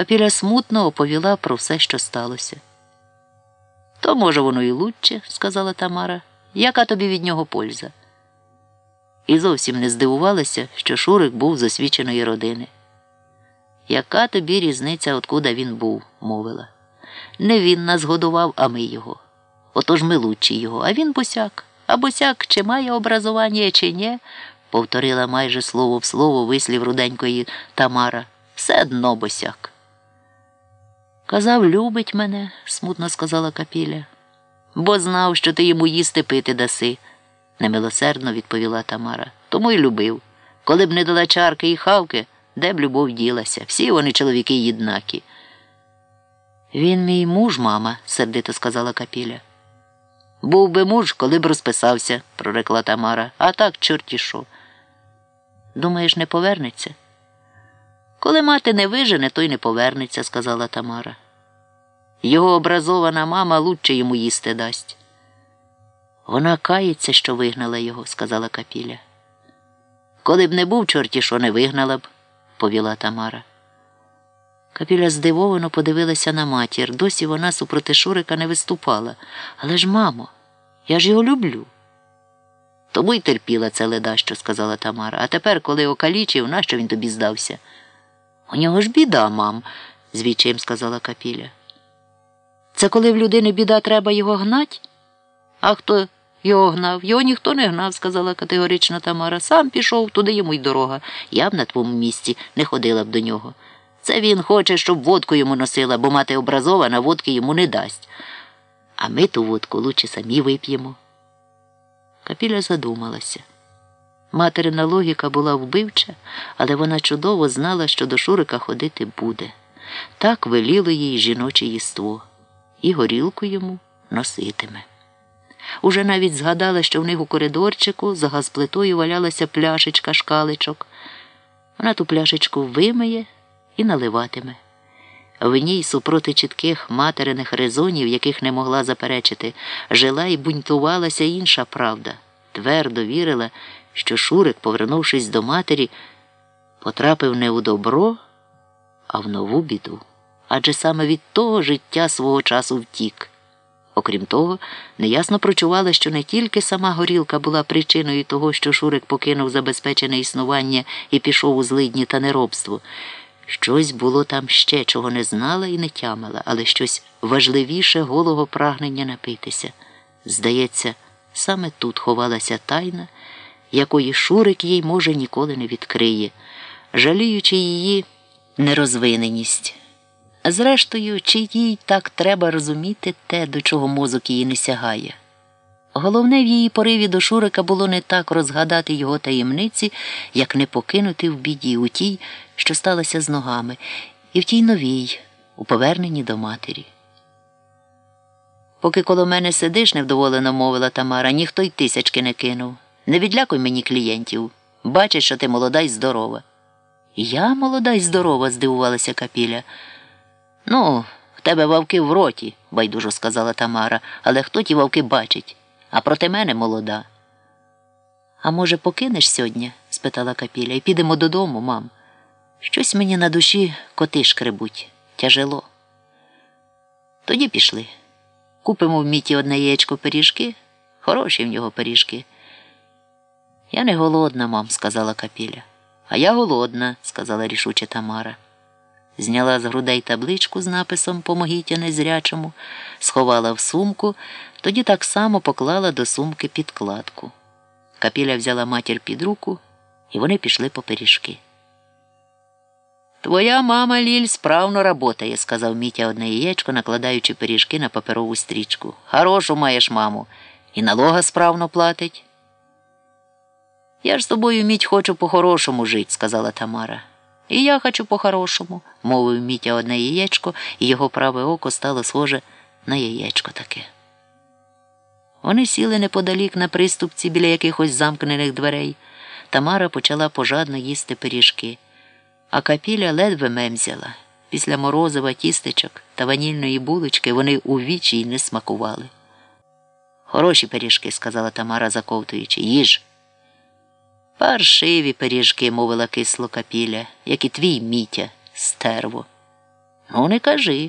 Капіля смутно оповіла про все, що сталося. То, може, воно і лучше, сказала Тамара. Яка тобі від нього польза? І зовсім не здивувалася, що Шурик був з освіченої родини. Яка тобі різниця, откуда він був, мовила. Не він нас годував, а ми його. Отож ми лучші його, а він босяк. А босяк чи має образування, чи ні, повторила майже слово в слово вислів руденької Тамара. Все дно босяк. Казав, любить мене, смутно сказала Капіля, бо знав, що ти йому їсти пити даси, немилосердно відповіла Тамара. Тому й любив. Коли б не дала чарки і хавки, де б любов ділася. Всі вони чоловіки єднакі. Він мій муж, мама, сердито сказала Капіля. Був би муж, коли б розписався, прорекла Тамара, а так чорті що. Думаєш, не повернеться? Коли мати не вижене, то й не повернеться, сказала Тамара. Його образована мама лучше йому їсти дасть. Вона кається, що вигнала його, сказала Капіля. Коли б не був чорті, що не вигнала б, повіла Тамара. Капіля здивовано подивилася на матір. Досі вона супроти Шурика не виступала. Але ж, мамо, я ж його люблю. Тому й терпіла це ледащо, сказала Тамара. А тепер, коли окалічив, нащо він тобі здався? У нього ж біда, мам, звідчим сказала Капіля. Це коли в людини біда треба його гнать? А хто його гнав? Його ніхто не гнав, сказала категорично Тамара. Сам пішов, туди йому й дорога. Я б на твоєму місці не ходила б до нього. Це він хоче, щоб водку йому носила, бо мати образована водки йому не дасть. А ми ту водку лучше самі вип'ємо. Капіля задумалася. Материна логіка була вбивча, але вона чудово знала, що до Шурика ходити буде. Так веліло їй жіноче їство, і горілку йому носитиме. Уже навіть згадала, що в них у коридорчику за газплитою валялася пляшечка шкаличок. Вона ту пляшечку вимиє і наливатиме. В ній, супроти чітких материних резонів, яких не могла заперечити, жила і бунтувалася інша правда, твердо вірила, що Шурик, повернувшись до матері, потрапив не у добро, а в нову біду. Адже саме від того життя свого часу втік. Окрім того, неясно прочувала, що не тільки сама горілка була причиною того, що Шурик покинув забезпечене існування і пішов у злидні та неробство. Щось було там ще, чого не знала і не тямила, але щось важливіше голого прагнення напитися. Здається, саме тут ховалася тайна, якої Шурик їй, може, ніколи не відкриє, жаліючи її нерозвиненість. Зрештою, чи їй так треба розуміти те, до чого мозок її не сягає. Головне в її пориві до Шурика було не так розгадати його таємниці, як не покинути в біді у тій, що сталося з ногами, і в тій новій, у поверненні до матері. Поки коло мене сидиш, невдоволено мовила Тамара, ніхто й тисячки не кинув. Не відлякуй мені клієнтів. Бачиш, що ти молода й здорова. Я молода й здорова, здивувалася Капіля. Ну, в тебе вовки в роті, байдужо сказала Тамара, але хто ті вовки бачить, а проти мене молода. А може, покинеш сьогодні? спитала Капіля, і підемо додому, мам. Щось мені на душі коти шкребуть, тяжело. Тоді пішли. Купимо в міті одне яєчко пиріжки, хороші в нього пиріжки. Я не голодна, мам, сказала Капіля. А я голодна, сказала рішуче Тамара. Зняла з грудей табличку з написом Помогіть незрячому, сховала в сумку, тоді так само поклала до сумки підкладку. Капіля взяла матір під руку, і вони пішли по пиріжки. Твоя мама Ліль справно работає, сказав Мітя одне яєчко, накладаючи пиріжки на паперову стрічку. Хорошу маєш, маму, і налога справно платить. Я ж з тобою, міть, хочу по-хорошому жить, сказала Тамара. І я хочу по-хорошому, мовив Мітя одне яєчко, і його праве око стало схоже на яєчко таке. Вони сіли неподалік на приступці біля якихось замкнених дверей. Тамара почала пожадно їсти пиріжки, а капіля ледве мемзяла. Після морозива тістечок та ванільної булочки вони у вічі й не смакували. Хороші пиріжки, сказала Тамара, заковтуючи, їж. Паршиві пиріжки, мовила кисло капіля, як і твій мітя, стерво. Ну, не кажи.